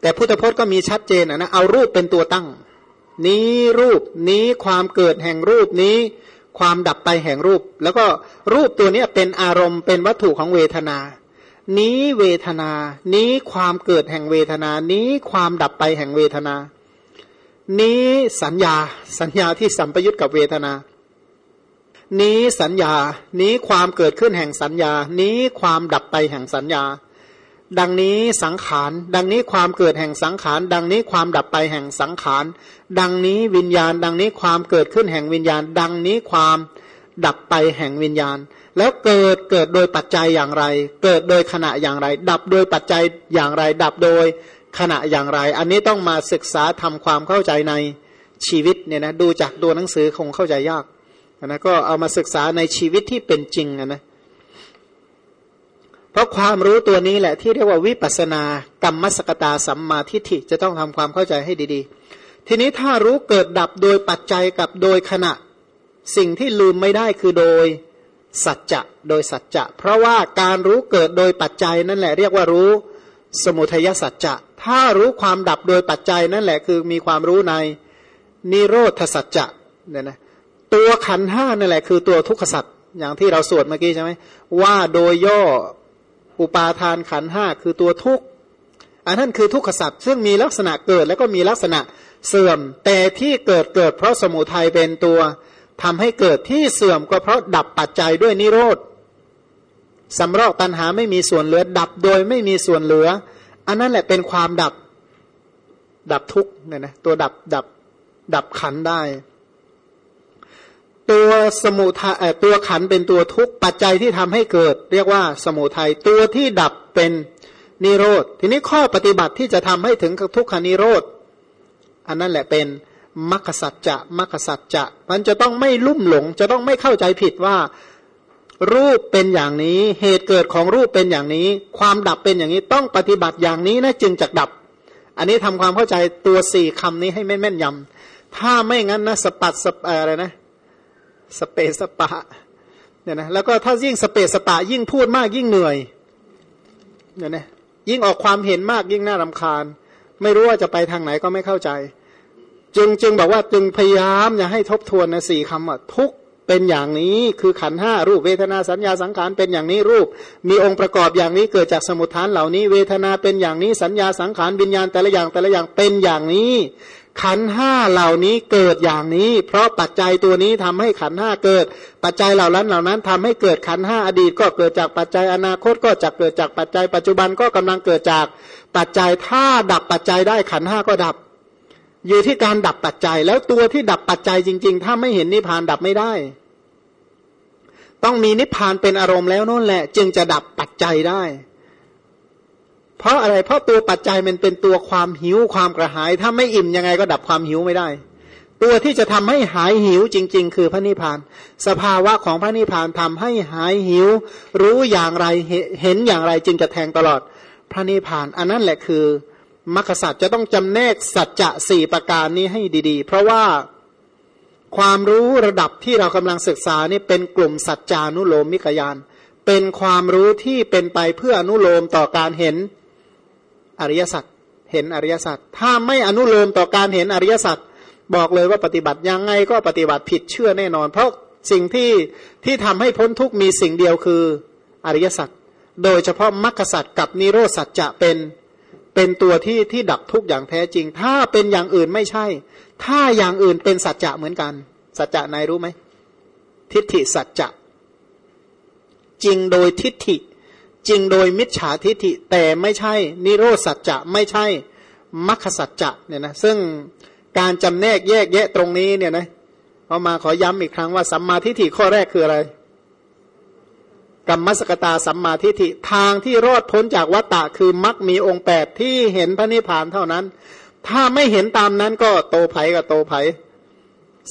แต่พุทธพจน์ก็มีชัดเจนนะเอารูปเป็นตัวตั้ง นี้รูปนี้ความเกิดแห่งรูปนี้ ความดับไปแห่งรูป แล้วก็รูปตัวนี้เป็นอารมณ์เป็นวัตถุของเวทนา นี้เวทนา นี้ความเกิดแห่งเวทนา นี้ความดับไปแห่งเวทนา นี้สัญญาสัญญาที่สัมปยุตกับเวทนา นี้สัญญา นี้ความเกิดขึ้นแห่งสัญญา นี้ความดับไปแห่งสัญญา ดังนี้สังขาร ดังนี้ความเกิดแห่งสังขาร ดังนี้ความดับไปแห่งสังขาร ดังนี้วิญญาณ ดังนี้ความเกิดขึ้นแห่งวิญญาณ ดังนี้ความดับไปแห่งวิญญาณ แล้วเกิดเกิดโดยปัจจัยอย่างไร เกิดโดยขณะอย่างไร ดับโดยปัจจัยอย่างไร ดับโดยขณะอย่างไร อันนี้ต้องมาศึกษาทำความเข้าใจในชีวิตเนี่ยนะ ดูจากตัวหนังสือคงเข้าใจยากนะ ก็เอามาศึกษาในชีวิตที่เป็นจริงนะ ราะความรู้ตัวนี้แหละที่เรียกว่าวิปัสนากรรมสกตาสัมมาทิฏฐิจะต้องทำความเข้าใจให้ดีๆ ทีนี้ถ้ารู้เกิดดับโดยปัจจัยกับโดยขณะ สิ่งที่ลืมไม่ได้คือโดยสัจจะโดยสัจจะ เพราะว่าการรู้เกิดโดยปัจจัยนั่นแหละ เรียกว่ารู้สมุทัยสัจจะ ถ้ารู้ความดับโดยปัจจัยนั่นแหละคือมีความรู้ในนิโรธสัจจะเนี่ยนะตัวขันห้านั่นแหละคือตัวทุกขสัจอย่างที่เราสวดเมื่อกี้ใช่ไหมว่าโดยย่อ อุปาทานขันห้าคือตัวทุกข์อันนั้นคือทุกขสัตว์ซึ่งมีลักษณะเกิดแล้วก็มีลักษณะเสื่อม แต่ที่เกิดเกิด เพราะสมุทัยเป็นตัวทำให้เกิดที่เสื่อมก็เพราะดับปัจจัยด้วยนิโรธสำรอกตัณหาไม่มีส่วนเหลือ ดับโดยไม่มีส่วนเหลือ อันนั้นแหละเป็นความดับดับทุกเนี่ยนะตัวดับดับดับขันได้ ตัวสมุทัยตัวขันเป็นตัวทุกปัจจัยที่ทำให้เกิด เรียกว่าสมุทัยตัวที่ดับเป็นนิโรธ ทีนี้ข้อปฏิบัติที่จะทำให้ถึงทุกขานิโรธ อันนั้นแหละเป็นมรรคสัจจะมรรคสัจจะ มันจะต้องไม่ลุ่มหลง จะต้องไม่เข้าใจผิดว่า รูปเป็นอย่างนี้ เหตุเกิดของรูปเป็นอย่างนี้ ความดับเป็นอย่างนี้ต้องปฏิบัติอย่างนี้นะจึงจะดับ อันนี้ทำความเข้าใจตัวสี่คำนี้ให้แม่นยำถ้าไม่งั้นนะสปัดสปอะไรนะ สเปสปะเนี่ยนะแล้วก็ถ้ายิ่งสเปสปะ ยิ่งพูดมากยิ่งเหนื่อยเนี่ยนะยิ่งออกความเห็นมากยิ่งน่ารำคาญ ไม่รู้ว่าจะไปทางไหนก็ไม่เข้าใจ จึงจึงบอกว่าจึงพยายามอย่าให้ทบทวนนะสี่คำอะทุกเป็นอย่างนี้คือขันห้ารูปเวทนาสัญญาสังขารเป็นอย่างนี้รูป มีองค์ประกอบอย่างนี้เกิดจากสมุทฐานเหล่านี้ เวทนาเป็นอย่างนี้สัญญาสังขารวิญญาณแต่ละอย่างแต่ละอย่างเป็นอย่างนี้ ขันห้าเหล่านี้เกิดอย่างนี้ เพราะปัจจัยตัวนี้ทำให้ขันห้าเกิด ปัจจัยเหล่านั้นเหล่านั้นทำให้เกิดขันห้าอดีต ก็เกิดจากปัจจัยอนาคตก็จะเกิดจากปัจจัย ปัจจุบันก็กำลังเกิดจากปัจจัยถ้าดับปัจจัยได้ขันห้าก็ดับ อยู่ที่การดับปัจจัย แล้วตัวที่ดับปัจจัยจริง ๆ ถ้าไม่เห็นนิพพานดับไม่ได้ ต้องมีนิพพานเป็นอารมณ์แล้วนั่นแหละ จึงจะดับปัจจัยได้ เพราะอะไร เพราะตัวปัจจัยมันเป็นตัวความหิวความกระหาย ถ้าไม่อิ่มยังไงก็ดับความหิวไม่ได้ ตัวที่จะทำให้หายหิวจริง ๆ คือพระนิพพาน สภาวะของพระนิพพานทำให้หายหิว รู้อย่างไรเห็นอย่างไรจึงจะแทงตลอดพระนิพพาน อันนั้นแหละคือมรรคสัตว์จะต้องจำแนกสัจจะสี่ประการนี้ให้ดี ๆ เพราะว่าความรู้ระดับที่เรากำลังศึกษานี่เป็นกลุ่มสัจจานุโลมมิกยานเป็นความรู้ที่เป็นไปเพื่ออนุโลมต่อการเห็น อริยสัจเห็นอริยสัจถ้าไม่อนุโลมต่อการเห็นอริยสัจบอกเลยว่าปฏิบัติยังไงก็ปฏิบัติผิดเชื่อแน่นอน เพราะสิ่งที่ที่ทำให้พ้นทุกมีสิ่งเดียวคืออริยสัจโดยเฉพาะมรรคสัจกับนิโรสัจจะเป็นเป็นตัวที่ที่ดับทุกอย่างแท้จริง ถ้าเป็นอย่างอื่นไม่ใช่ ถ้าอย่างอื่นเป็นสัจจะเหมือนกัน สัจจะนายรู้ไหมทิฏฐิสัจจะจริงโดยทิฏฐิ จริงโดยมิจฉาทิฏฐิแต่ไม่ใช่ นิโรสัจจะไม่ใช่มัคคสัจจะเนี่ยนะซึ่งการจำแนกแยกแยะตรงนี้เนี่ยนะพอมาขอย้ำอีกครั้งว่าสัมมาทิฏฐิข้อแรกคืออะไรกรรมสกตาสัมมาทิฏฐิทางที่รอดพ้นจากวัฏฏะคือมักมีองค์แปดที่เห็นพระนิพพานเท่านั้น ถ้าไม่เห็นตามนั้นก็โตไผ่กับโตไผ่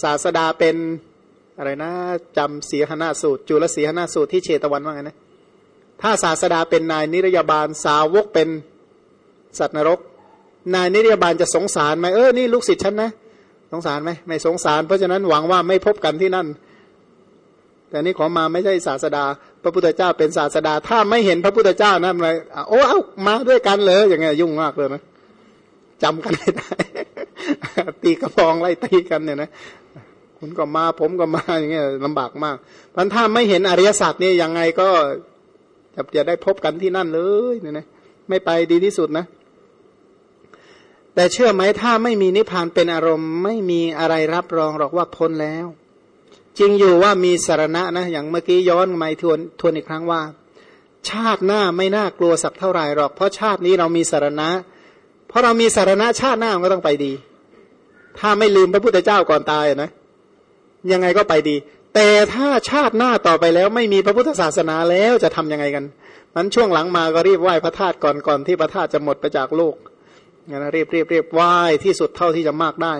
ศาสดาเป็นอะไรนะจำเสียหนาสูตร จุลเสียหนาสูตรที่เชตวันว่าไงนะ ถ้าศาสดาเป็นนายนิรยาบาลสาวกเป็นสัตว์นรก นายนิรยาบาลจะสงสารไหมเออนี่ลูกศิษย์ฉันนะสงสารไหมไม่สงสาร เพราะฉะนั้นหวังว่าไม่พบกันที่นั่น แต่นี่ขอมาไม่ใช่ศาสดา พระพุทธเจ้าเป็นศาสดา ถ้าไม่เห็นพระพุทธเจ้านั่นเลยโอ้เอามาด้วยกันเลยอย่างเงี้ยยุ่งมากเลยนะจำกันไม่ได้ ตีกระพองไล่ตีกันเนี่ยนะคุณก็มาผมก็มาอย่างเงี้ยลำบากมากพันถ้าไม่เห็นอริยสัจนี่ยังไงก็ จะจะได้พบกันที่นั่นเลยเนี่ยนะไม่ไปดีที่สุดนะ แต่เชื่อไหมถ้าไม่มีนิพพานเป็นอารมณ์ ไม่มีอะไรรับรองหรอกว่าพ้นแล้ว จริงอยู่ว่ามีสารณะนะ อย่างเมื่อกี้ย้อนมาทวนทวนอีกครั้งว่า ชาติหน้าไม่น่ากลัวสักเท่าไหร่หรอก เพราะชาตินี้เรามีสารณะ เพราะเรามีสารณะชาติหน้าก็ต้องไปดี ถ้าไม่ลืมพระพุทธเจ้าก่อนตายนะยังไงก็ไปดี แต่ถ้าชาติหน้าต่อไปแล้วไม่มีพระพุทธศาสนาแล้วจะทํำยังไงกันมันช่วงหลังมาก็รีบไหว้พระธาตุก่อนก่อนที่พระธาตุจะหมดไปจากโลกงั้นรีบรีบรีบไหว้ที่สุดเท่าที่จะมากได้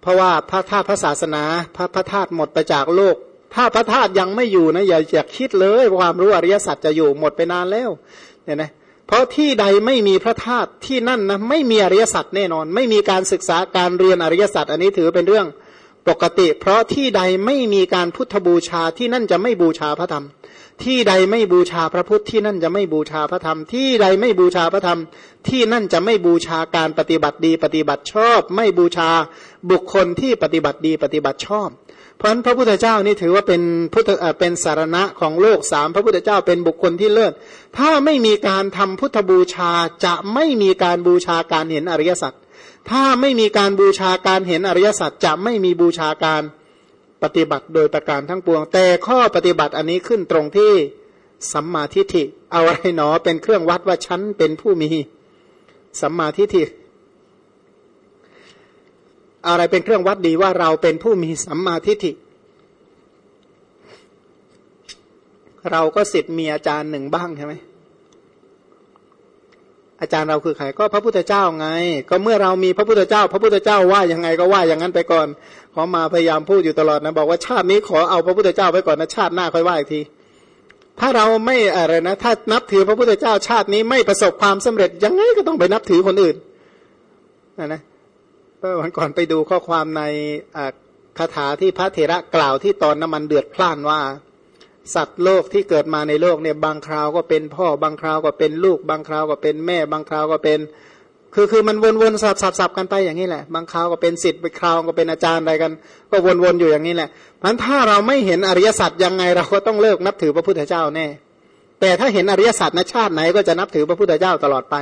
เพราะว่าพระธาตุพระศาสนา พระพระธาตุหมดไปจากโลก ถ้าพระธาตุยังไม่อยู่นะอย่าอยาคิดเลยความรู้อริยสัจจะอยู่หมดไปนานแล้ว เนี่ยนะ เพราะที่ใดไม่มีพระธาตุที่นั่นนะไม่มีอริยสัจแน่นอน ไม่มีการศึกษาการเรียนอริยสัจอันนี้ถือเป็นเรื่องปกติ เพราะที่ใดไม่มีการพุทธบูชาที่นั่นจะไม่บูชาพระธรรม ที่ใดไม่บูชาพระพุทธที่นั่นจะไม่บูชาพระธรรม ที่ใดไม่บูชาพระธรรม ที่นั่นจะไม่บูชาการปฏิบัติดี ปฏิบัติชอบ ไม่บูชาบุคคลที่ปฏิบัติดีปฏิบัติชอบ เพราะฉะนั้นพระพุทธเจ้านี่ถือว่าเป็นพุทธเป็นสารณะของโลกสามพระพุทธเจ้าเป็นบุคคลที่เลิศถ้าไม่มีการทำพุทธบูชาจะไม่มีการบูชาการเห็นอริยสัจถ้าไม่มีการบูชาการเห็นอริยสัจจะไม่มีบูชาการ ปฏิบัติโดยประการทั้งปวง แต่ข้อปฏิบัติอันนี้ขึ้นตรงที่สัมมาทิฏฐิ เอาอะไรหนอเป็นเครื่องวัดว่าฉันเป็นผู้มีสัมมาทิฏฐิ อะไรเป็นเครื่องวัดดีว่าเราเป็นผู้มีสัมมาทิฏฐิ เราก็สิทธิ์มีอาจารย์หนึ่งบ้างใช่ไหม อาจารย์เราคือใครก็พระพุทธเจ้าไง ก็เมื่อเรามีพระพุทธเจ้า พระพุทธเจ้าว่ายังไงก็ว่าอย่างนั้นไปก่อน ขอมาพยายามพูดอยู่ตลอดนะบอกว่าชาตินี้ขอเอาพระพุทธเจ้าไปก่อนนะชาติหน้าค่อยว่าอีกที ถ้าเราไม่อะไรนะ ถ้านับถือพระพุทธเจ้าชาตินี้ไม่ประสบความสำเร็จยังไงก็ต้องไปนับถือคนอื่นนะนะเมื่อวันก่อนไปดูข้อความในคาถาที่พระเถระกล่าวที่ตอนน้ำมันเดือดพล่านว่า สัตว์โลกที่เกิดมาในโลกเนี่ยบางคราวก็เป็นพ่อ บางคราวก็เป็นลูก บางคราวก็เป็นแม่ บางคราวก็เป็น คือคือมันวนๆสับสับกันไปอย่างนี้แหละ บางคราวก็เป็นสิทธิ์บางคราวก็เป็นอาจารย์อะไรกัน ก็วนๆอยู่อย่างนี้แหละพันถ้าเราไม่เห็นอริยสัจยังไงเราก็ต้องเลิกนับถือพระพุทธเจ้าแน่ แต่ถ้าเห็นอริยสัจในชาติไหนก็จะนับถือพระพุทธเจ้าตลอดไป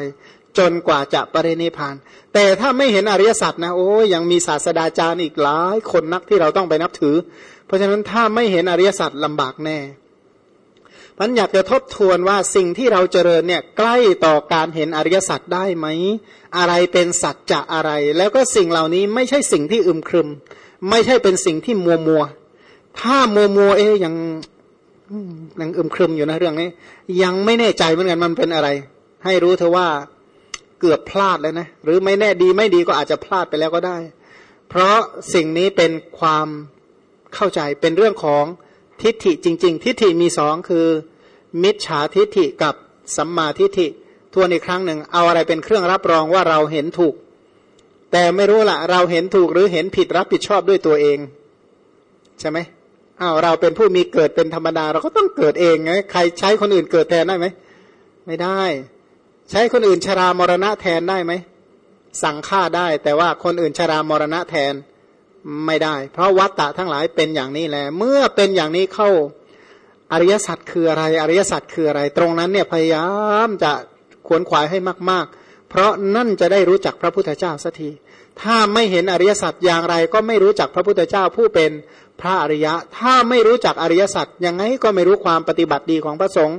จนกว่าจะปรินิพาน แต่ถ้าไม่เห็นอริยสัจนะโอ้ยังมีศาสดาจารย์อีกหลายคนนักที่เราต้องไปนับถือ เพราะฉะนั้นถ้าไม่เห็นอริยสัจลำบากแน่พันอยากจะทบทวนว่าสิ่งที่เราเจริญเนี่ยใกล้ต่อการเห็นอริยสัจได้ไหม อะไรเป็นสัจจะอะไร แล้วก็สิ่งเหล่านี้ไม่ใช่สิ่งที่อึมครึม ไม่ใช่เป็นสิ่งที่มัวมัว ถ้ามัวมัวเอ๊ยังยังอึมครึมอยู่นะเรื่องนี้ ยังไม่แน่ใจเหมือนกันมันเป็นอะไร ให้รู้เธอว่าเกือบพลาดเลยนะหรือไม่แน่ดีไม่ดีก็อาจจะพลาดไปแล้วก็ได้ เพราะสิ่งนี้เป็นความ เข้าใจเป็นเรื่องของทิฏฐิจริง ๆ ทิฏฐิมีสองคือ มิจฉาทิฏฐิกับสัมมาทิฏฐิทวนอีกครั้งหนึ่งเอาอะไรเป็นเครื่องรับรองว่าเราเห็นถูก แต่ไม่รู้ละเราเห็นถูกหรือเห็นผิดรับผิดชอบด้วยตัวเอง ใช่ไหมอ้าวเราเป็นผู้มีเกิดเป็นธรรมดา เราก็ต้องเกิดเองไงใครใช้คนอื่นเกิดแทนได้ไหมไม่ได้ ใช้คนอื่นชรามรณะแทนได้ไหมสั่งฆ่าได้ แต่ว่าคนอื่นชรามรณะแทน ไม่ได้ เพราะวัตตะทั้งหลายเป็นอย่างนี้แหละเมื่อเป็นอย่างนี้เข้าอริยสัจคืออะไร อริยสัจคืออะไร ตรงนั้นเนี่ยพยายามจะขวนขวายให้มาก ๆ เพราะนั่นจะได้รู้จักพระพุทธเจ้าสักทีถ้าไม่เห็นอริยสัจอย่างไร ก็ไม่รู้จักพระพุทธเจ้าผู้เป็นพระอริยะ ถ้าไม่รู้จักอริยสัจยังไงก็ไม่รู้ความปฏิบัติดีของพระสงฆ์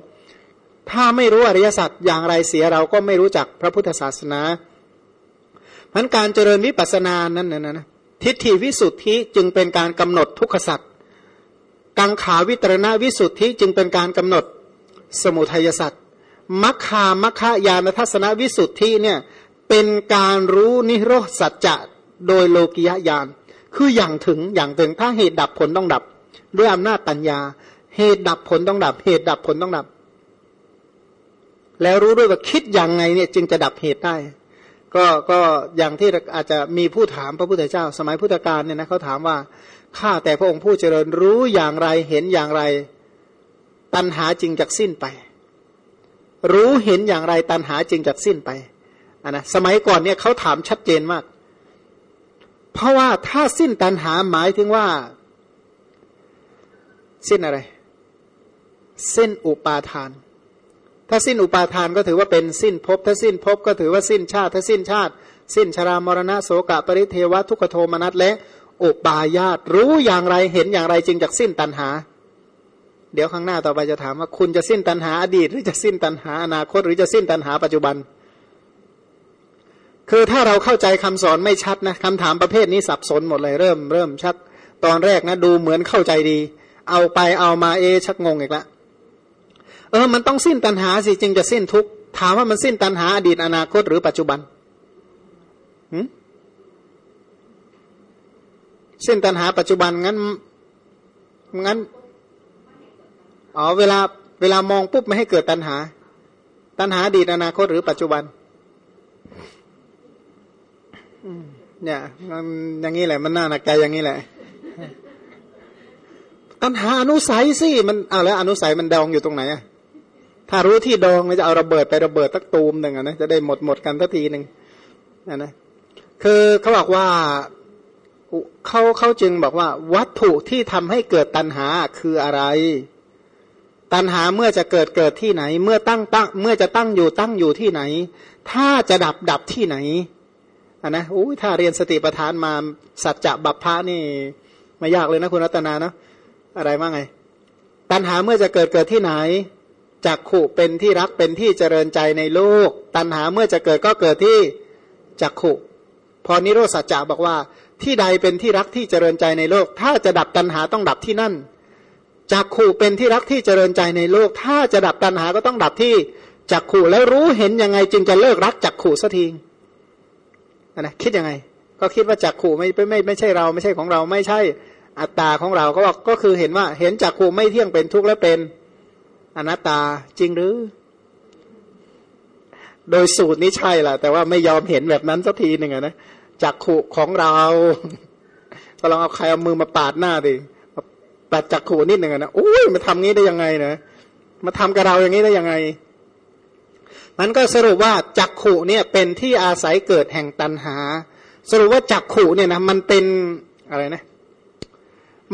ถ้าไม่รู้อริยสัจอย่างไรเสียเราก็ไม่รู้จักพระพุทธศาสนาพันการเจริญวิปัสสนานั้นนะนะ ทิฏฐิวิสุทธิจึงเป็นการกำหนดทุกขสัจกังขาวิตรณวิสุทธิจึงเป็นการกำหนดสมุทัยสัจมัคคามัคคายานทัศนวิสุทธิเนี่ยเป็นการรู้นิโรธสัจจะโดยโลกิยญาณคืออย่างถึงอย่างถึงถ้าเหตุดับผลต้องดับ ด้วยอำนาจปัญญา เหตุดับผลต้องดับ เหตุดับผลต้องดับ แล้วรู้ด้วยว่าคิดอย่างไงเนี่ยจึงจะดับเหตุได้ ก็ก็อย่างที่อาจจะมีผู้ถามพระพุทธเจ้า สมัยพุทธกาลเนี่ยนะเขาถามว่าข้าแต่พระองค์ผู้เจริญรู้อย่างไรเห็นอย่างไร ตัณหาจึงจะสิ้นไป รู้เห็นอย่างไรตัณหาจึงจะสิ้นไปนนะสมัยก่อนเนี่ยเขาถามชัดเจนมาก เพราะว่าถ้าสิ้นตัณหาหมายถึงว่า สิ้นอะไร สิ้นอุปาทาน ถ้าสิ้นอุปาทานก็ถือว่าเป็นสิ้นภพถ้าสิ้นภพก็ถือว่าสิ้นชาติ ถ้าสิ้นชาติ สิ้นชรามรณะโสกะปริเทวะทุกขโทมนัสและอุปาญาตรู้อย่างไรเห็นอย่างไรจึงจะสิ้นตัณหา เดี๋ยวข้างหน้าต่อไปจะถามว่าคุณจะสิ้นตัณหาอดีต หรือจะสิ้นตัณหาอนาคต หรือจะสิ้นตัณหาปัจจุบัน คือถ้าเราเข้าใจคำสอนไม่ชัดนะคำถามประเภทนี้สับสนหมดเลยเริ่มเริ่มชัก ตอนแรกนะดูเหมือนเข้าใจดี เอาไปเอามาเอชักงงอีกละ เออ มันต้องสิ้นตัณหาสิจึงจะสิ้นทุกถามว่ามันสิ้นตัณหาอดีตอนาคตหรือปัจจุบันสิ้นตัณหาปัจจุบันงั้นงั้นอ๋อเวลาเวลามองปุ๊บไม่ให้เกิดตัณหา ตัณหาอดีตอนาคตหรือปัจจุบันเนี่ยมันอย่างนี้แหละ มันน่าหนักใจอย่างนี้แหละ ตัณหาอนุสัยสิมันเอาแล้วอนุสัยมันดองอยู่ตรงไหนอะ ถ้ารู้ที่ดองมันจะเอาระเบิดไประเบิดตักตูมหนึ่งนะจะได้หมดหมดกันทันทีหนึ่งนะนะคือเขาบอกว่าเขาเขาจึงบอกว่า วัตถุที่ทำให้เกิดตัณหาคืออะไร ตัณหาเมื่อจะเกิดเกิดที่ไหน เมื่อตั้งตั้งเมื่อจะตั้งอยู่ตั้งอยู่ที่ไหน ถ้าจะดับดับที่ไหนอะนะอุ้ยถ้าเรียนสติปัฏฐานมาสัจจะบัพพะนี่ไม่ยากเลยนะคุณรัตนาเนาะอะไรบ้างไง ตัณหาเมื่อจะเกิดเกิดที่ไหน จักขุเป็นที่รักเป็นที่เจริญใจในโลก ตัณหาเมื่อจะเกิดก็เกิดที่จักขุพอนิโรสัจจะบอกว่าที่ใดเป็นที่รักที่เจริญใจในโลก ถ้าจะดับตัณหาต้องดับที่นั่นจักขู่เป็นที่รักที่เจริญใจในโลก ถ้าจะดับตัณหาก็ต้องดับที่จักขู่แล้วรู้เห็นยังไงจึงจะเลิกรักจักขู่สักทีนะคิดยังไง ก็คิดว่าจักขู่ไม่ไม่ไม่ใช่เราไม่ใช่ของเราไม่ใช่อัตตาของเราก็บอกก็คือเห็นว่าเห็นจักขู่ไม่เที่ยงเป็นทุกข์และเป็น อนัตตาจริงหรือ โดยสูตรนี้ใช่แหละแต่ว่าไม่ยอมเห็นแบบนั้นสักทีหนึ่งนะจักขู่ของเราก็ลองเอาใครเอามือมาปาดหน้าดิปัดจักขู่นิดหนึ่งนะอุ้ยมาทำงี้ได้ยังไงนะมาทำกับเราอย่างนี้ได้ยังไง มันก็สรุปว่าจักขู่เนี่ยเป็นที่อาศัยเกิดแห่งตันหา สรุปว่าจักขู่เนี่ยนะมันเป็นอะไรนะ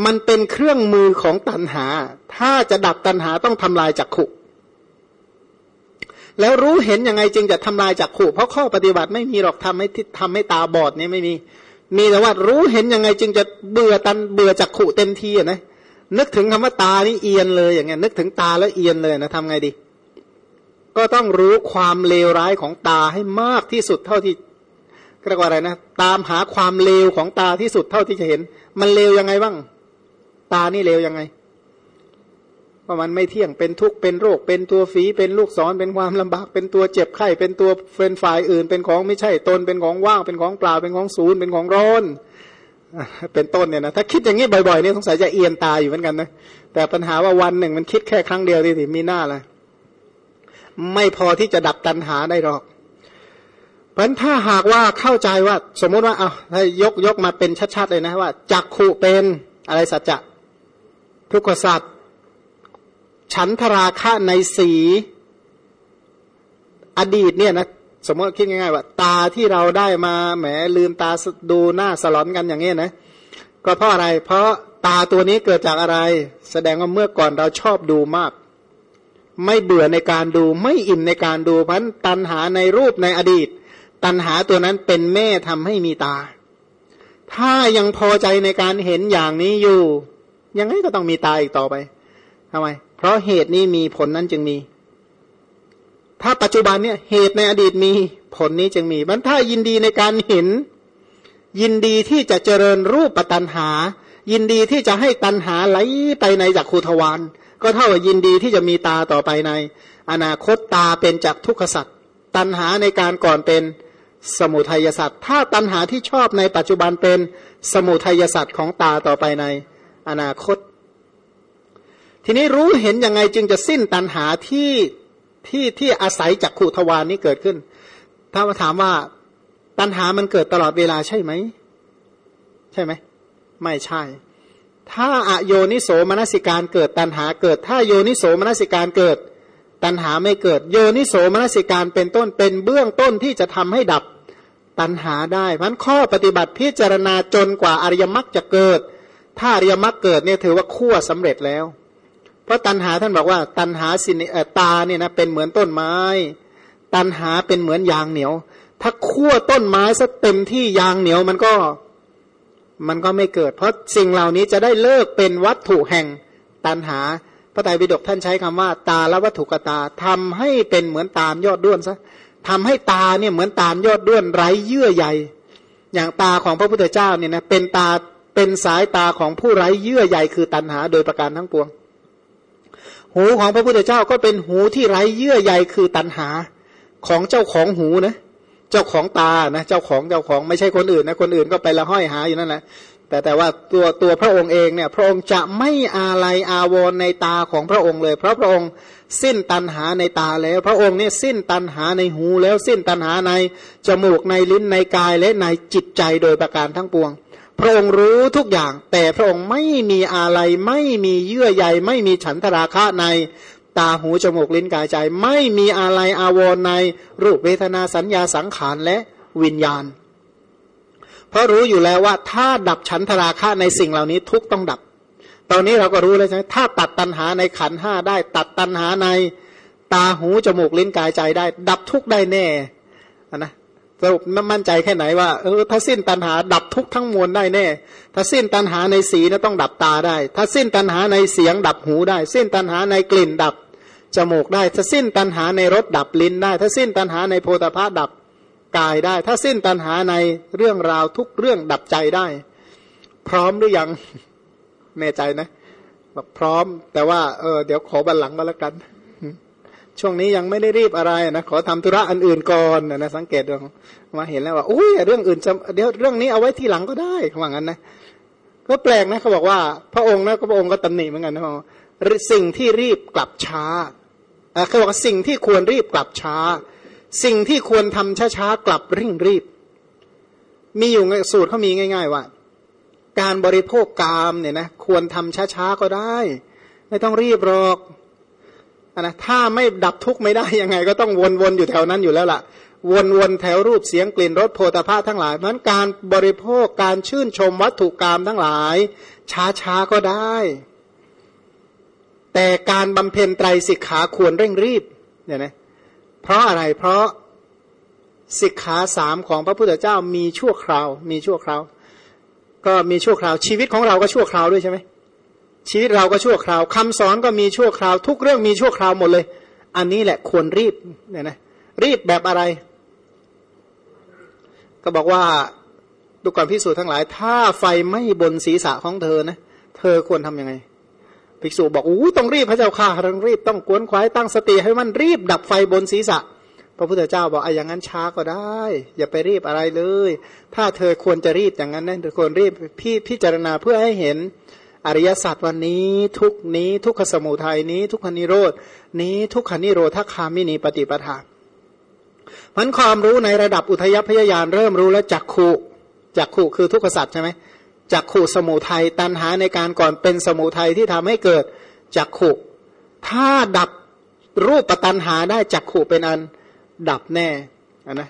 มันเป็นเครื่องมือของตันหา ถ้าจะดับตันหาต้องทำลายจักขู่แล้วรู้เห็นยังไงจึงจะทำลายจักขู่เพราะข้อปฏิบัติไม่มีหรอกทำให้ทำให้ตาบอดเนี่ยไม่มี มีแต่ว่ารู้เห็นยังไงจึงจะเบื่อตันเบื่อจักขู่เต็มทีนะนึกถึงคำว่าตานี่เอียนเลยอย่างเงี้ยนึกถึงตาแล้วเอียนเลยนะทำไงดี ก็ต้องรู้ความเลวร้ายของตาให้มากที่สุดเท่าที่เรียกว่าอะไรนะ ตามหาความเลวของตาที่สุดเท่าที่จะเห็น มันเลวยังไงบ้าง ตานี่เลวยังไงว่ามันไม่เที่ยงเป็นทุกข์เป็นโรค เป็นตัวฝีเป็นลูกศรเป็นความลำบาก เป็นตัวเจ็บไข้ เป็นตัวเฟนฝ่ายอื่น เป็นของไม่ใช่ตนเป็นของว่างเป็นของเปล่าเป็นของศูนย์เป็นของร้อนเป็นต้นเนี่ยนะถ้าคิดอย่างนี้บ่อยๆเนี่ยสงสัยจะเอียนตาอยู่เหมือนกันนะแต่ปัญหาว่าวันหนึ่งมันคิดแค่ครั้งเดียวที่มีหน้าละไม่พอที่จะดับตัณหาได้หรอกเพราะถ้าหากว่าเข้าใจว่า สมมติว่าเอาให้ยกยกมาเป็นชัดๆเลยนะว่าจักขุเป็นอะไรสัจจะ ทุกขสัตว์ฉันทราคะในสีอดีตเนี่ยนะสมมติคิดง่ายๆว่า ตาที่เราได้มาแหมลืมตาดูหน้าสลอนกันอย่างเงี้นะ ก็เพราะอะไร เพราะตาตัวนี้เกิดจากอะไร แสดงว่าเมื่อก่อนเราชอบดูมาก ไม่เบื่อในการดูไม่อิ่มในการดูเพันตันหาในรูปในอดีต ตันหาตัวนั้นเป็นแม่ทำให้มีตา ถ้ายังพอใจในการเห็นอย่างนี้อยู่ ยังไงก็ต้องมีตาอีกต่อไปทำไม เพราะเหตุนี้มีผลนั้นจึงมี ถ้าปัจจุบันเนี่ยเหตุในอดีตมีผลนี้จึงมีมันถ้ายินดีในการเห็น ยินดีที่จะเจริญรูปปัตันหา ยินดีที่จะให้ตันหาไหลไปในจักขุทวารก็เท่ากับยินดีที่จะมีตาต่อไปใน อนาคตตาเป็นจากทุกขสัตว์ตัณหาในการก่อนเป็นสมุทัยสัตว์ถ้าตัณหาที่ชอบในปัจจุบันเป็นสมุทัยสัตว์ของตาต่อไปใน อนาคต ทีนี้รู้เห็นยังไงจึงจะสิ้นตัณหาที่ที่ที่อาศัยจากขุทวานนี้เกิดขึ้น ถ้ามาถามว่าตัณหามันเกิดตลอดเวลาใช่ไหม ใช่ไหม ไม่ใช่ ถ้าอโยนิโสมนสิการเกิดตัณหาเกิด ถ้าโยนิโสมนสิการเกิด ตัณหาไม่เกิด โยนิโสมนสิการเป็นต้นเป็นเบื้องต้นที่จะทำให้ดับตัณหาได้เพราะข้อปฏิบัติพิจารณาจนกว่าอริยมรรคจะเกิด ถ้าอริยมรรคเกิดเนี่ยถือว่าขั้วสำเร็จแล้ว เพราะตัณหาท่านบอกว่า ตัณหาสินตาเนี่ยนะเป็นเหมือนต้นไม้ ตัณหาเป็นเหมือนยางเหนียว ถ้าขั้วต้นไม้ซะเต็มที่ยางเหนียวมันก็มันก็ไม่เกิด เพราะสิ่งเหล่านี้จะได้เลิกเป็นวัตถุแห่งตันหา พระไตรปิฎกท่านใช้คำว่า ตาและวัตถุกตาทำให้เป็นเหมือนตาลยอดด้วนซะทำให้ตาเนี่ยเหมือนตาลยอดด้วนไร้เยื่อใยอย่างตาของพระพุทธเจ้าเนี่ยนะเป็นตา เป็นสายตาของผู้ไร้เยื่อใยคือตันหาโดยประการทั้งปวง หูของพระพุทธเจ้าก็เป็นหูที่ไร้เยื่อใยคือตันหาของเจ้าของหูนะ เจ้าของตานะเจ้าของเจ้าของไม่ใช่คนอื่นนะคนอื่นก็ไปละห้อยหาอยู่นั่นแหละแต่แต่ว่าตัวตัวพระองค์เองเนี่ย พระองค์จะไม่อาลัยอาวรในตาของพระองค์เลย เพราะพระองค์สิ้นตันหาในตาแล้ว พระองค์เนี่ยสิ้นตันหาในหูแล้วสิ้นตันหาในจมูกในลิ้นในกายและในจิตใจโดยประการทั้งปวง ระองค์รู้ทุกอย่าง แต่พระองค์ไม่มีอาลัยไม่มีเยื่อใยไม่มีฉันทราคะในตาหูจมูกลิ้นกายใจ ไม่มีอะไรอาวรในรูปเวทนาสัญญาสังขารและวิญญาณ เพราะรู้อยู่แล้วว่าถ้าดับฉันทราคะในสิ่งเหล่านี้ทุกต้องดับ ตอนนี้เราก็รู้เลยใช่ไหมถ้าตัดตัณหาในขันห้าได้ตัดตัณหาในตาหูจมูกลิ้นกายใจได้ ดับทุกได้แน่นะ สรุปมั่นใจแค่ไหนว่าเออถ้าสิ้นตัณหาดับทุกทั้งมวลได้แน่ ถ้าสิ้นตัณหาในสีนะต้องดับตาได้ ถ้าสิ้นตัณหาในเสียงดับหูได้ สิ้นตัณหาในกลิ่นดับจมูกได้ ถ้าสิ้นตัณหาในรสดับลิ้นได้ ถ้าสิ้นตัณหาในโพธาภาดับกายได้ ถ้าสิ้นตัณหาในเรื่องราวทุกเรื่องดับใจได้ พร้อมหรือยังแน่ใจนะบอกพร้อม แต่ว่าเออเดี๋ยวขอบัลลังก์มาแล้วกัน ช่วงนี้ยังไม่ได้รีบอะไรนะขอทำธุระอันอื่นก่อนนะสังเกตดูมาเห็นแล้วว่าอุ้ยเรื่องอื่นจะเดี๋ยวเรื่องนี้เอาไว้ทีหลังก็ได้เขาว่างั้นนะก็แปลกนะเขาบอกว่า พระองค์นะก็พระองค์ก็ตำหนิเหมือนกันนะสิ่งที่รีบกลับช้าเขาบอกสิ่งที่ควรรีบกลับช้า สิ่งที่ควรทำช้าๆกลับริ่งรีบ มีอยู่สูตรเขามีง่าย ๆ ว่า การบริโภคกามเนี่ยนะควรทำช้าๆก็ได้ ไม่ต้องรีบหรอก นะถ้าไม่ดับทุกข์ไม่ได้ยังไง ก็ต้องวนๆอยู่แถวนั้นอยู่แล้วล่ะ วนๆแถวรูปเสียงกลิ่นรสโพธาภาทั้งหลายเพราะการบริโภคการชื่นชมวัตถุกรรมทั้งหลาย ช้าๆก็ได้ แต่การบำเพ็ญไตรสิกขาควรเร่งรีบเนี่ยนะเพราะอะไรเพราะสิกขาสามของพระพุทธเจ้ามีชั่วคราว มีชั่วคราว ก็มีชั่วคราวชีวิตของเราก็ชั่วคราวด้วยใช่ไหม ชีวิตเราก็ชั่วคราวคำสอนก็มีชั่วคราว ทุกเรื่องมีชั่วคราวหมดเลย อันนี้แหละควรรีบเนี่ยนะรีบแบบอะไร ก็บอกว่าดูก่อนพิสูจน์ทั้งหลาย ถ้าไฟไม่บนศีรษะของเธอนะเธอควรทํำยังไงภิกษุบอกอู้ต้องรีบพระเจ้าค่ะต้องรีบต้องกวนขวายตั้งสติให้มันรีบดับไฟบนศีรษะ พระพุทธเจ้าบอกไอ้อย่างนั้นช้าก็ได้ อย่าไปรีบอะไรเลย ถ้าเธอควรจะรีบอย่างนั้นนะเธอควรรีบพี่พิจารณาเพื่อให้เห็น อริยสัจวันนี้ทุกนี้ทุกขสมุทัยนี้ ทุกขนิโรดนี้ทุกขนิโรธคามินีปฏิปทาพันความรู้ในระดับอุทยพยายานเริ่มรู้แล้วจักขุจักขุคือทุกขสัจใช่ไหมจักขู่สมุทัยตันหาในการก่อนเป็นสมุทัยที่ทำให้เกิดจักขู่ถ้าดับรูปปตันหาได้จักขู่เป็นอันดับแน่นะ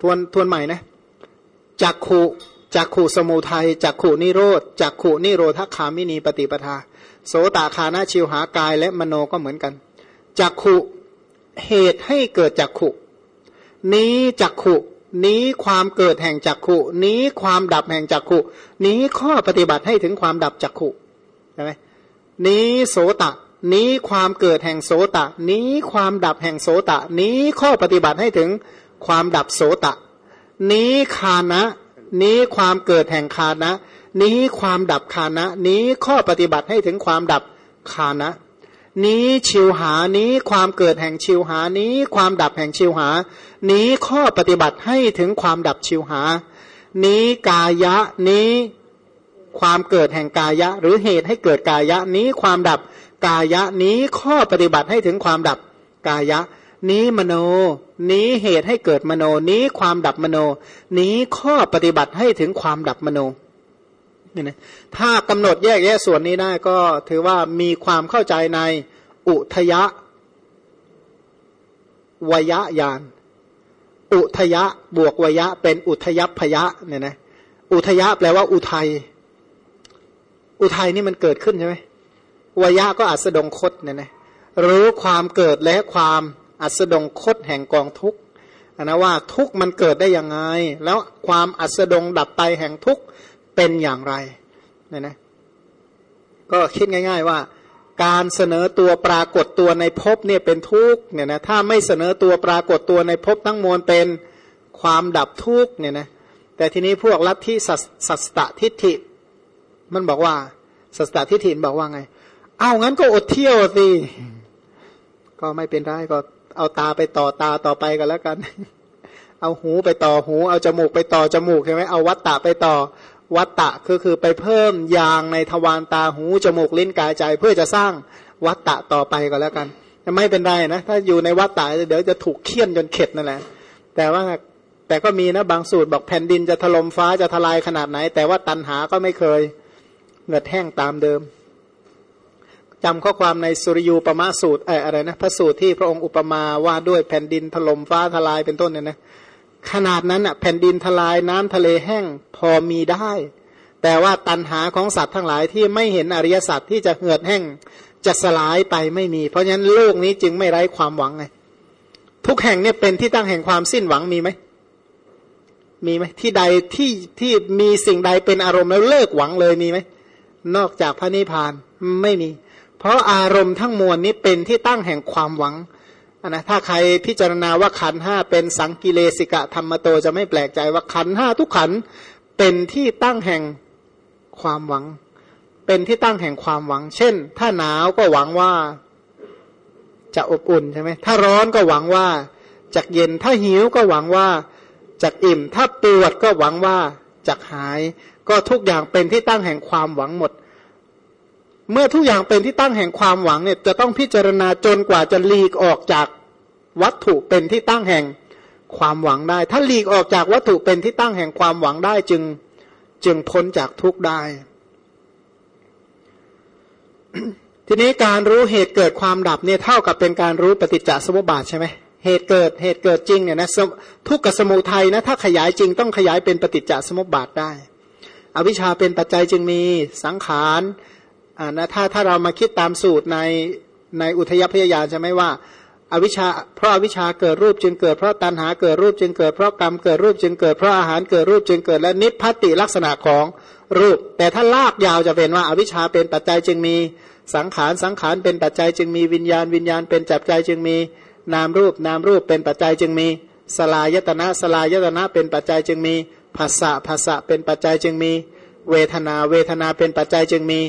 ทวนทวนใหม่นะจักขู่ จักขู่สมุทัยจักขู่นิโรธจักขู่นิโรธคามินีปฏิปทา โสตคานาชิวหากายและมโนก็เหมือนกันจักขู่เหตุให้เกิดจักขู่นี้จักขู่นี้ความเกิดแห่งจักขุนี้ความดับแห่งจักขุนี้ข้อปฏิบัติให้ถึงความดับจักขุใช่ไหมนี้โสตะนี้ความเกิดแห่งโสตะ นี้ความดับแห่งโสตะ นี้ข้อปฏิบัติให้ถึงความดับโสตะ นี้คานะ นี้ความเกิดแห่งคานะ นี้ความดับคานะ นี้ข้อปฏิบัติให้ถึงความดับคานะ นี้ชิวหานี้ความเกิดแห่งชิวหานี้ความดับแห่งชิวหา นี้ข้อปฏิบัติให้ถึงความดับชิวหา นี้กายะนี้ความเกิดแห่งกายะ หรือเหตุให้เกิดกายะ นี้ความดับกายะนี้ข้อปฏิบัติให้ถึงความดับกายะ นี้มโน นี้เหตุให้เกิดมโนนี้ความดับมโน นี้ข้อปฏิบัติให้ถึงความดับมโนนี่นะถ้ากำหนดแยกแยะส่วนนี้ได้ก็ถือว่ามีความเข้าใจในอุทยะวยะยาน อุทยะบวกวยะ เป็นอุทยพยะเนี่ยนะอุทยะแปลว่าอุทัยอุทัยนี่มันเกิดขึ้นใช่ไหมวยะก็อัสดงคตเนี่ยนะรู้ความเกิดและความ อัสดงคตแห่งกองทุกข์นะว่าทุกข์มันเกิดได้ยังไง แล้วความอัสดงดับไปแห่งทุกข์เป็นอย่างไรเนี่ยนะก็คิดง่าย ๆว่า การเสนอตัวปรากฏตัวในภพเนี่ยเป็นทุกข์เนี่ยนะถ้าไม่เสนอตัวปรากฏตัวในภพทั้งมวลเป็นความดับทุกข์เนี่ยนะแต่ทีนี้พวกลัทธิสัสตทิฏฐิ มันบอกว่าสัสตทิฏฐิบอกว่าไง เอางั้นก็อดเที่ยวสิก็ไม่เป็นไรก็ เอาตาไปต่อตาต่อไปกันแล้วกัน เอาหูไปต่อหู เอาจมูกไปต่อจมูกใช่ไหมเอาวัตตะไปต่อวัตตะคือคือไปเพิ่มยางในทวารตาหูจมูกลิ้นกายใจ เพื่อจะสร้างวัตตะต่อไปก็แล้วกันไม่เป็นไรนะ ถ้าอยู่ในวัตตะเดี๋ยวจะถูกเคี่ยนจนเข็ดนั่นแหละ แต่ว่าแต่ก็มีนะบางสูตรบอกแผ่นดินจะถล่มฟ้าจะทลายขนาดไหน แต่ว่าตันหาก็ไม่เคยเงือดแห้งตามเดิม จำข้อความในสุริยูปมาสูตรอออะไรนะพระสูตรที่พระองค์อุปมาว่าด้วยแผ่นดินถล่มฟ้าทลายเป็นต้นเนี่ยนะขนาดนั้นอะแผ่นดินทลายน้ำทะเลแห้งพอมีได้ แต่ว่าตันหาของสัตว์ทั้งหลายที่ไม่เห็นอริยสัจที่จะเหือดแห้งจะสลายไปไม่มี เพราะฉะนั้นโลกนี้จึงไม่ไร้ความหวังไงทุกแห่งเนี่ยเป็นที่ตั้งแห่งความสิ้นหวังมีไหมมีไหมที่ใดที่ที่มีสิ่งใดเป็นอารมณ์แล้วเลิกหวังเลยมีไหมนอกจากพระนิพพานไม่มี เพราะอารมณ์ทั้งมวลนี้เป็นที่ตั้งแห่งความหวังนะถ้าใครพิจารณาว่าขันห้าเป็นสังกิเลสิกะธรรมโตจะไม่แปลกใจว่าขันห้าทุกขันเป็นที่ตั้งแห่งความหวัง เป็นที่ตั้งแห่งความหวัง เช่น ถ้าหนาวก็หวังว่าจะอบอุ่นใช่ไหมถ้าร้อนก็หวังว่าจะเย็นถ้าหิวก็หวังว่าจะอิ่ม ถ้าปวดก็หวังว่าจะหาย ก็ทุกอย่างเป็นที่ตั้งแห่งความหวังหมด เมื่อทุกอย่างเป็นที่ตั้งแห่งความหวังเนี่ยจะต้องพิจารณาจนกว่าจะหลีกออกจากวัตถุเป็นที่ตั้งแห่งความหวังได้ ถ้าหลีกออกจากวัตถุเป็นที่ตั้งแห่งความหวังได้จึงจึงพ้นจากทุกข์ได้ ทีนี้การรู้เหตุเกิดความดับเนี่ยเท่ากับเป็นการรู้ปฏิจจสมุปบาทใช่ไหมเหตุเกิดเหตุเกิดจริงเนี่ยนะทุกขสมุทัยนะถ้าขยายจริงต้องขยายเป็นปฏิจจสมุปบาทได้ อวิชชาเป็นปัจจัยจึงมีสังขาร อ่านะถ้าถ้าเรามาคิดตามสูตรในในอุทยพยายานใช่ไหมว่าอาวิชชาเพราะอาวิชชาเกิดรูปจึงเกิดเพราะตัณหาเกิดรูปจึงเกิดเพราะกรรมเกิดรูปจึงเกิดเพราะอาหารเกิดรูปจึงเกิดและนิพพติลักษณะของรูป แต่ถ้าลากยาวจะเป็นว่าอาวิชชาเป็นปัจจัยจึงมีสังขารสังขารเป็นปัจจัยจึงมีวิญญาณวิญญาณเป็นจับใจจึงมีนามรูปนามรูปเป็นปัจจัยจึงมีสลายตนะสลายตนะเป็นปัจจัยจึงมีภาษะภาษะเป็นปัจจัยจึงมี เวทนาเวทนาเป็นปัจจัยจึงมี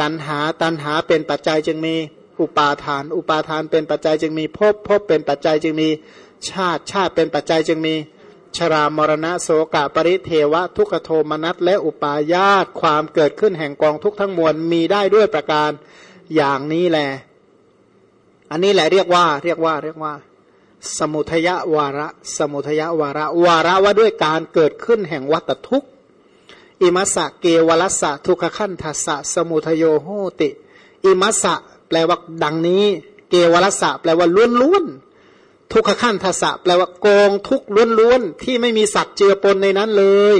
ตันหาตันหาเป็นปัจจัยจึงมีอุปาทาน อุปาทานเป็นปัจจัยจึงมีภพภพเป็นปัจจัยจึงมีชาติชาติเป็นปัจจัยจึงมีชรามรณะโสกะปริเทวะ ทุกขโทมนัสและอุปาญาตความเกิดขึ้นแห่งกองทุกทั้งมวลมีได้ด้วยประการอย่างนี้แหละอันนี้แหละเรียกว่าเรียกว่าเรียกว่า สมุทยวาระ สมุทยวาระ วาระว่าด้วยการเกิดขึ้นแห่งวัตทุกข์ อิมัสสะเกวลัสสะทุกขขันทัสสะสมุทโยโหติ อิมัสสะแปลว่าดังนี้ เกวลัสสะแปลว่าล้วนล้วนทุกขขันทัสสะแปลว่ากองทุกล้วนล้วนที่ไม่มีสัตว์เจือปนในนั้นเลย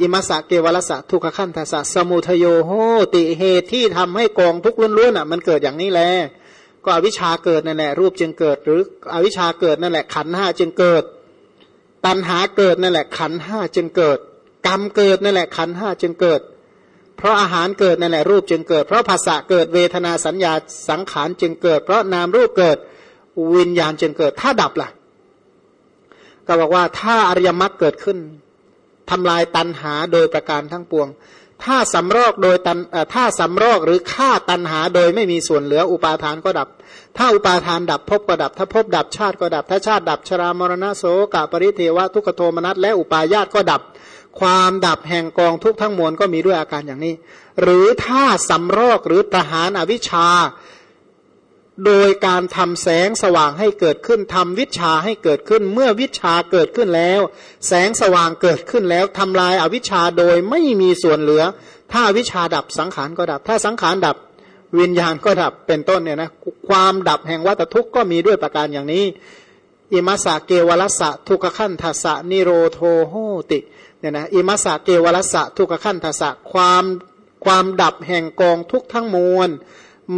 อิมัสสะเกวลัสะทุกขขันทัสสะสมุทโยโหติเหตุที่ทำให้กองทุกล้วนล้วนอะมันเกิดอย่างนี้แหละก็อวิชาเกิดนั่นแหละรูปจึงเกิด หรืออวิชาเกิดนั่นแหละขันห้าจึงเกิด ตัณหาเกิดนั่นแหละขันห้าจึงเกิด กรรมเกิดนั่นแหละขันห้าจึงเกิด เพราะอาหารเกิดนั่นแหละรูปจึงเกิด เพราะภาษาเกิดเวทนาสัญญาสังขารจึงเกิด เพราะนามรูปเกิดวิญญาณจึงเกิด ถ้าดับล่ะ ก็บอกว่าถ้าอริยมรรคเกิดขึ้นทำลายตันหาโดยประการทั้งปวง ถ้าสำรอกโดยตันถ้าสำรอกหรือฆ่าตันหาโดยไม่มีส่วนเหลืออุปาทานก็ดับ ถ้าอุปาทานดับภพก็ดับ ถ้าภพดับชาติก็ดับ ถ้าชาติดับชรามรณะโสกะปริเทวะทุกขโทมนัสและอุปาญาตก็ดับ ความดับแห่งกองทุกทั้งมวลก็มีด้วยอาการอย่างนี้ หรือถ้าสำรอกหรือประหารอวิชชา โดยการทำแสงสว่างให้เกิดขึ้นทำวิชาให้เกิดขึ้น เมื่อวิชาเกิดขึ้นแล้ว แสงสว่างเกิดขึ้นแล้วทำลายอาวิชชาโดยไม่มีส่วนเหลือ ถ้าวิชาดับสังขารก็ดับ ถ้าสังขารดับวิญญาณก็ดับเป็นต้นเนี่ยนะความดับแห่งวัตทุกข์ก็มีด้วยประการอย่างนี้อิมัสสะเกวรัสสะทุกขันทัสสะนิโรโทโหติ เนี่ยนะอิมัสสะเกวรัสสะทุกขั้นทัสสะความความดับแห่งกองทุกทั้งมวล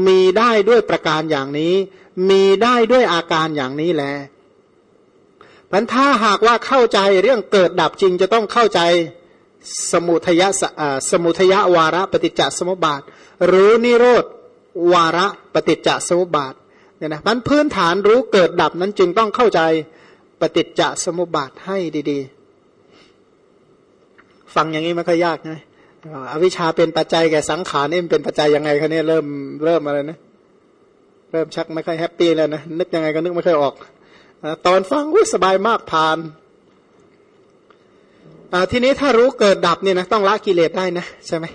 มีได้ด้วยประการอย่างนี้ มีได้ด้วยอาการอย่างนี้แหละพันถ้าหากว่าเข้าใจเรื่องเกิดดับจริงจะต้องเข้าใจสมุทยะสมุทยะวาระปฏิจจสมุปบาท หรือนิโรธวาระปฏิจจสมุปบาทเนี่ยนะมันพื้นฐานรู้เกิดดับนั้นจึงต้องเข้าใจปฏิจจสมุปบาทให้ดี ๆ ฟังอย่างนี้ไม่ค่อยยากไงอวิชชาเป็นปัจจัยแก่สังขารนี่มันเป็นปัจจัยยังไงคะเนี่ยเริ่มเริ่มอะไรนะเริ่มชักไม่ค่อยแฮปปี้แล้วนะนึกยังไงก็นึกไม่ค่อยออกตอนฟังอุ้ยสบายมากผ่านทีนี้ถ้ารู้เกิดดับเนี่ยนะต้องละกิเลสได้นะใช่ไหม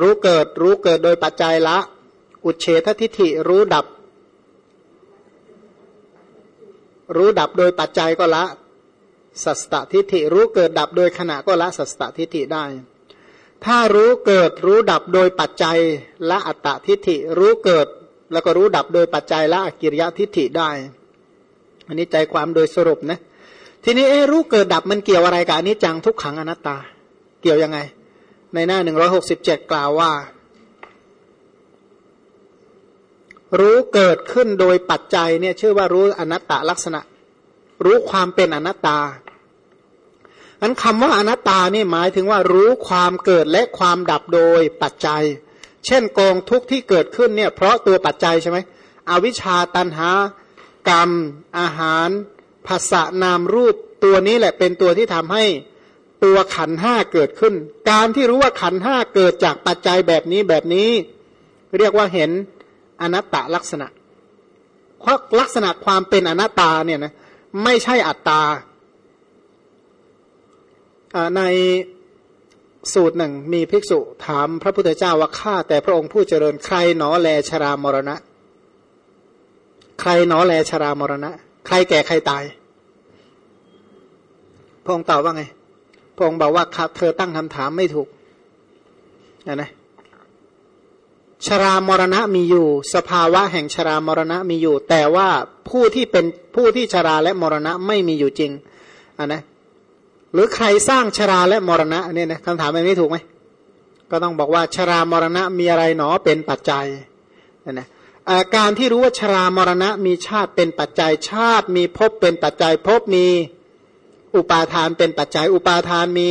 รู้เกิดรู้เกิดโดยปัจจัยละ อุเฉททิฏฐิรู้ดับ รู้ดับโดยปัจจัยก็ละ สัสตทิฏฐิรู้เกิดดับโดยขณะก็ละสัสตทิฏฐิได้ ถ้ารู้เกิดรู้ดับโดยปัจจัยละอัตตทิฏฐิรู้เกิดแล้วก็รู้ดับโดยปัจจัยละอกิริยทิฏฐิได้ อันนี้ใจความโดยสรุปนะทีนี้เอรู้เกิดดับมันเกี่ยวอะไรกับอนิจจังทุกขังอนัตตา เกี่ยวยังไง ในหน้าหนึ่งร้อยหกสิบเจ็ดกล่าวว่า รู้เกิดขึ้นโดยปัจจัยเนี่ยชื่อว่ารู้อนัตตลักษณะ รู้ความเป็นอนัตตา อันคำว่าอนัตตานี่หมายถึงว่ารู้ความเกิดและความดับโดยปัจจัย เช่นกองทุกข์ที่เกิดขึ้นเนี่ยเพราะตัวปัจจัยใช่ไหมอวิชชาตันหากรรม อาหารภาษานามรูปตัวนี้แหละเป็นตัวที่ทำให้ตัวขันห้าเกิดขึ้น การที่รู้ว่าขันห้าเกิดจากปัจจัยแบบนี้แบบนี้ เรียกว่าเห็นอนัตตลักษณะเพราะลักษณะความเป็นอนัตตาเนี่ยนะไม่ใช่อัตตา ในสูตรหนึ่งมีภิกษุถามพระพุทธเจ้าว่าข้าแต่พระองค์ผู้เจริญใครหนอแลชรามรณะ ใครหนอแลชรามรณะ ใครแก่ใครตาย พระองค์ตอบว่าไง พระองค์บอกว่าเธอตั้งคำถามไม่ถูกนะนะชรามรณะมีอยู่ สภาวะแห่งชรามรณะมีอยู่ แต่ว่าผู้ที่เป็นผู้ที่ชราและมรณะไม่มีอยู่จริงอะนะ หรือใครสร้างชราและมรณะเนี่ยนะคำถามแบบนี้ถูกไหมก็ต้องบอกว่าชรามรณะมีอะไรหนอเป็นปัจจัยนะการที่รู้ว่าชรามรณะมีชาติเป็นปัจจัยชาติ มีภพเป็นปัจจัยภพมีอุปาทานเป็นปัจจัย อุปาทานมี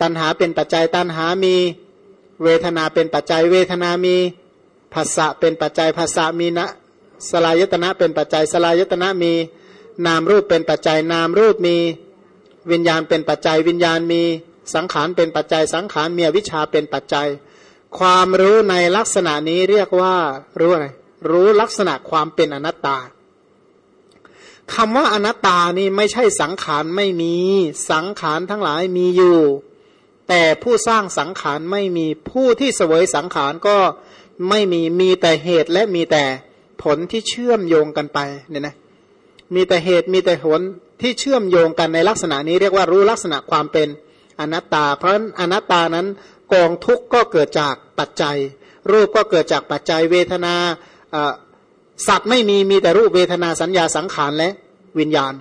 ตัณหาเป็นปัจจัยตัณหามีเวทนาเป็นปัจจัย เวทนามีภาษะเป็นปัจจัยภาษะมีนะสลายตนะเป็นปัจจัยสลายตนะมี นามรูปเป็นปัจจัยนามรูปมี วิญญาณเป็นปัจจัย วิญญาณมีสังขารเป็นปัจจัย สังขารมีวิชาเป็นปัจจัย ความรู้ในลักษณะนี้เรียกว่ารู้อะไรรู้ลักษณะความเป็นอนัตตาคำว่าอนัตตานี่ไม่ใช่สังขารไม่มี สังขารทั้งหลายมีอยู่ แต่ผู้สร้างสังขารไม่มีผู้ที่เสวยสังขารก็ไม่มีมีแต่เหตุและมีแต่ผลที่เชื่อมโยงกันไปเนี่ยนะมีแต่เหตุมีแต่ผล ที่เชื่อมโยงกันในลักษณะนี้เรียกว่ารู้ลักษณะความเป็นอนัตตา เพราะอนัตตานั้นกองทุกข์ก็เกิดจากปัจจัย รูปก็เกิดจากปัจจัยเวทนาสัตว์ไม่มีมีแต่รูปเวทนาสัญญาสังขารและวิญญาณ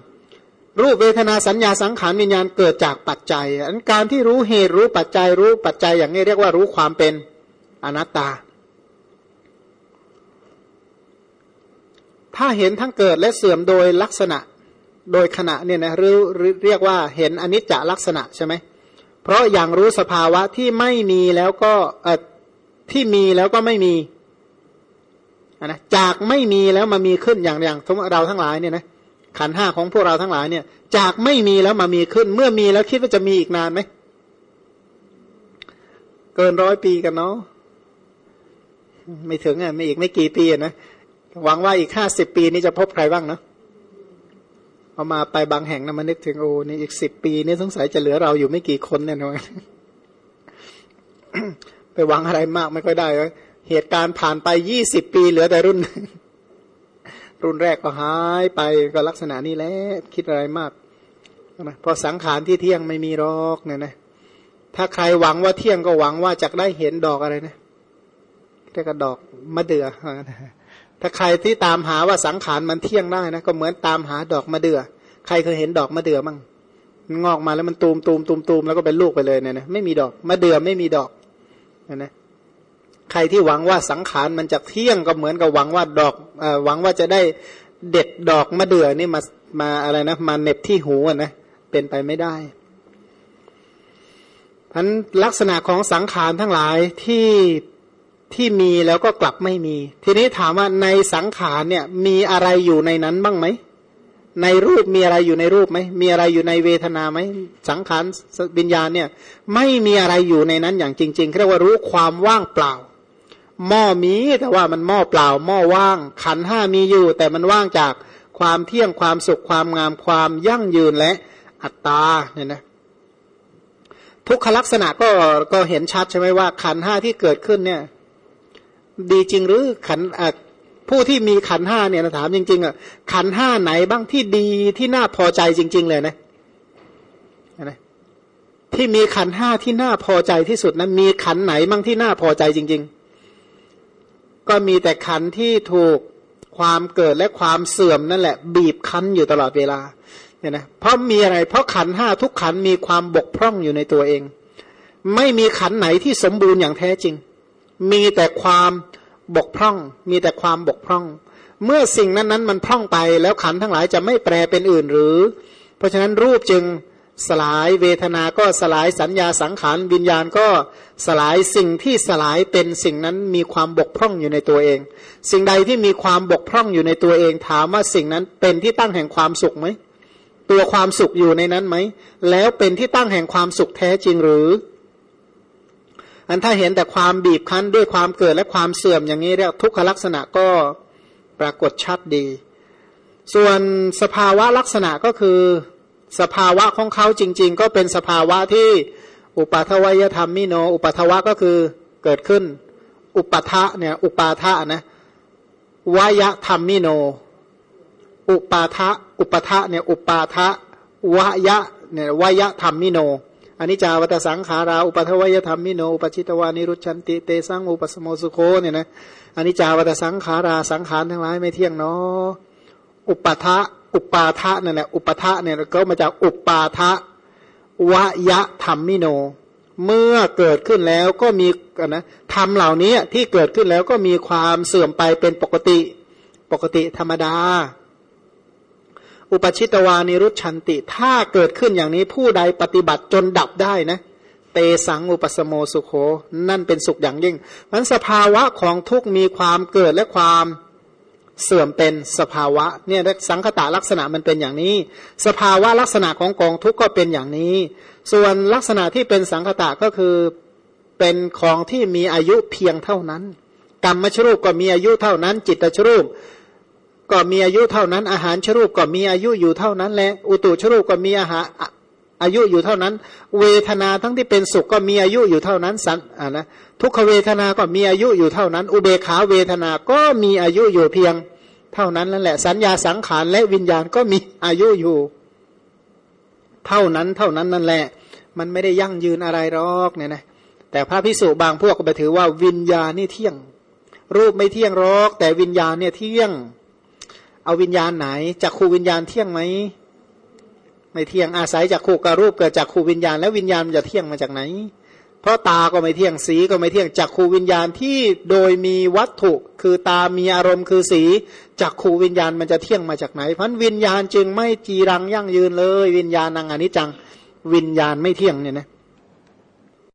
รูปเวทนาสัญญาสังขารวิญญาณเกิดจากปัจจัยอันการที่รู้เหตุรู้ปัจจัยรู้ปัจจัยอย่างนี้เรียกว่ารู้ความเป็นอนัตตา ถ้าเห็นทั้งเกิดและเสื่อมโดยลักษณะ โดยขณะเนี่ยนะหรือเรียกว่าเห็นอนิจจลักษณะใช่ไหมเพราะอย่างรู้สภาวะที่ไม่มีแล้วก็ที่มีแล้วก็ไม่มีนะจากไม่มีแล้วมามีขึ้นอย่างอย่างเราทั้งหลายเนี่ยนะขันห้าของพวกเราทั้งหลายเนี่ย จากไม่มีแล้วมามีขึ้น เมื่อมีแล้วคิดว่าจะมีอีกนานไหมเกินร้อยปีกันเนาะไม่ถึงอะไม่อีกไม่กี่ปีนะหวังว่าอีกห้าสิบปีนี้จะพบใครบ้างเนาะ พอมาไปบางแห่งนะมานึกถึงโอ้นี่อีกสิบปีนี่สงสัยจะเหลือเราอยู่ไม่กี่คนแน่นอนไปหวังอะไรมากไม่ค่อยได้เลยเหตุการณ์ผ่านไปยี่สิบปีเหลือแต่รุ่น รุ่นแรกก็หายไปก็ลักษณะนี้แหละคิดอะไรมากนะพอสังขารที่เที่ยงไม่มีรอกเนี่ยนะถ้าใครหวังว่าเที่ยงก็หวังว่าจะได้เห็นดอกอะไรนะเรียกว่าดอกมะเดื่อ ถ้าใครที่ตามหาว่าสังขารมันเที่ยงได้นะก็เหมือนตามหาดอกมะเดื่อใครเคยเห็นดอกมะเดื่อมั่งงอกมาแล้วมันตูมตูมตูมตูมแล้วก็เป็นลูกไปเลยเนี่ยนะไม่มีดอกมะเดื่อไม่มีดอกนะนะใครที่หวังว่าสังขารมันจะเที่ยงก็เหมือนกับหวังว่าดอกอหวังว่าจะได้เด็ดดอกมะเดื่อนี่มามาอะไรนะมาเน็บที่หูนะเป็นไปไม่ได้พันลักษณะของสังขารทั้งหลายที่ ที่มีแล้วก็กลับไม่มี ทีนี้ถามว่าในสังขารเนี่ยมีอะไรอยู่ในนั้นบ้างไหม ในรูปมีอะไรอยู่ในรูปไหม มีอะไรอยู่ในเวทนาไหม สังขารวิญญาณเนี่ย ไม่มีอะไรอยู่ในนั้นอย่างจริงๆเรียกว่ารู้ความว่างเปล่า หม้อมีแต่ว่ามันหม้อเปล่า หม้อว่าง ขันห้ามีอยู่ แต่มันว่างจากความเที่ยงความสุขความงามความยั่งยืนและอัตตาเนี่ยนะทุกขลักษณะก็ก็เห็นชัดใช่ไหมว่าขันห้าที่เกิดขึ้นเนี่ย ดีจริงหรือขันผู้ที่มีขันห้าเนี่ยถามจริง ๆอะขันห้าไหนบ้างที่ดีที่น่าพอใจจริง ๆ เลยนะนะที่มีขันห้าที่น่าพอใจที่สุดนะมีขันไหนบ้างที่น่าพอใจจริง ๆ ก็มีแต่ขันที่ถูกความเกิดและความเสื่อมนั่นแหละ บีบคั้นอยู่ตลอดเวลาเนี่ยนะเพราะมีอะไร เพราะขันห้าทุกขันมีความบกพร่องอยู่ในตัวเอง ไม่มีขันไหนที่สมบูรณ์อย่างแท้จริง มีแต่ความบกพร่อง มีแต่ความบกพร่อง เมื่อสิ่งนั้นนั้นมันพร่องไปแล้วขันทั้งหลายจะไม่แปลเป็นอื่นหรือ เพราะฉะนั้นรูปจึงสลายเวทนาก็สลายสัญญาสังขารวิญญาณก็สลายสิ่งที่สลายเป็นสิ่งนั้นมีความบกพร่องอยู่ในตัวเอง สิ่งใดที่มีความบกพร่องอยู่ในตัวเองถามว่าสิ่งนั้นเป็นที่ตั้งแห่งความสุขไหมตัวความสุขอยู่ในนั้นไหมแล้วเป็นที่ตั้งแห่งความสุขแท้จริงหรือ อันถ้าเห็นแต่ความบีบคั้นด้วยความเกิดและความเสื่อมอย่างนี้เรียกทุกขลักษณะก็ปรากฏชัดดี ส่วนสภาวะลักษณะก็คือ สภาวะของเขาจริง ๆ ก็เป็นสภาวะที่อุปาทวยธรรมมิโน อุปาทวะก็คือเกิดขึ้น อุปทะเนี่ยอุปาทะนะวายธรรมมิโน อุปาทะอุปทะเนี่ยอุปาทะวายะเนี่ยวายธรรมมิโน อันนี้จาวัตสังขาราอุปทวยธรรมมิโนอุปชิตวานิรุชันติเตสังอุปสมโสุโคเนี่ยนะอันนี้จาวัตสังขาราสังขารทั้งหลายไม่เที่ยงเนาะอุปปาทะอุปปาทะเนี่ยอุปปาทะเนี่ยก็มาจากอุปปาทะวยธัมมิโน เมื่อเกิดขึ้นแล้วก็มีนะธรรมเหล่านี้ที่เกิดขึ้นแล้วก็มีความเสื่อมไปเป็นปกติ ปกติธรรมดา อุปชิตวานิรุชันติ ถ้าเกิดขึ้นอย่างนี้ผู้ใดปฏิบัติจนดับได้นะ เตสังอุปสโมสุโข นั่นเป็นสุขอย่างยิ่งมันสภาวะของทุกมีความเกิดและความเสื่อมเป็นสภาวะเนี่ยสังคตะลักษณะมันเป็นอย่างนี้ สภาวะลักษณะของกองทุกก็เป็นอย่างนี้ ส่วนลักษณะที่เป็นสังคตะก็คือเป็นของที่มีอายุเพียงเท่านั้น กรรมชรูปก็มีอายุเท่านั้น จิตตชรูป ก็มีอายุเท่านั้น อาหารชรูปก็มีอายุอยู่เท่านั้นแหละอุตุชรูปก็มีอาหารอายุอยู่เท่านั้น เวทนาทั้งที่เป็นสุขก็มีอายุอยู่เท่านั้นสันอ่านะทุกขเวทนาก็มีอายุอยู่เท่านั้น อุเบขาเวทนาก็มีอายุอยู่เพียง เท่านั้นนั่นแหละ สัญญาสังขารและวิญญาณก็มีอายุอยู่ เท่านั้นเท่านั้นนั่นแหละ มันไม่ได้ยั่งยืนอะไรหรอกเนี่ยนะแต่พระพิสุบางพวกก็ไปถือว่าวิญญาณนี่เที่ยง รูปไม่เที่ยงหรอก แต่วิญญาณเนี่ยเที่ยง เอาวิญญาณไหนจากขูวิญญาณเที่ยงไหมไม่เที่ยงอาศัยจากขูกับรูปเกิดจากขูวิญญาณแล้ววิญญาณมันจะเที่ยงมาจากไหน เพราะตาก็ไม่เที่ยงสีก็ไม่เที่ยงจากขูวิญญาณที่โดยมีวัตถุคือตามีอารมณ์คือสีจากขูวิญญาณมันจะเที่ยงมาจากไหนเพราะวิญญาณจึงไม่จีรังยั่งยืนเลย วิญญาณนางอนิจจัง วิญญาณไม่เที่ยงเนี่ยนะ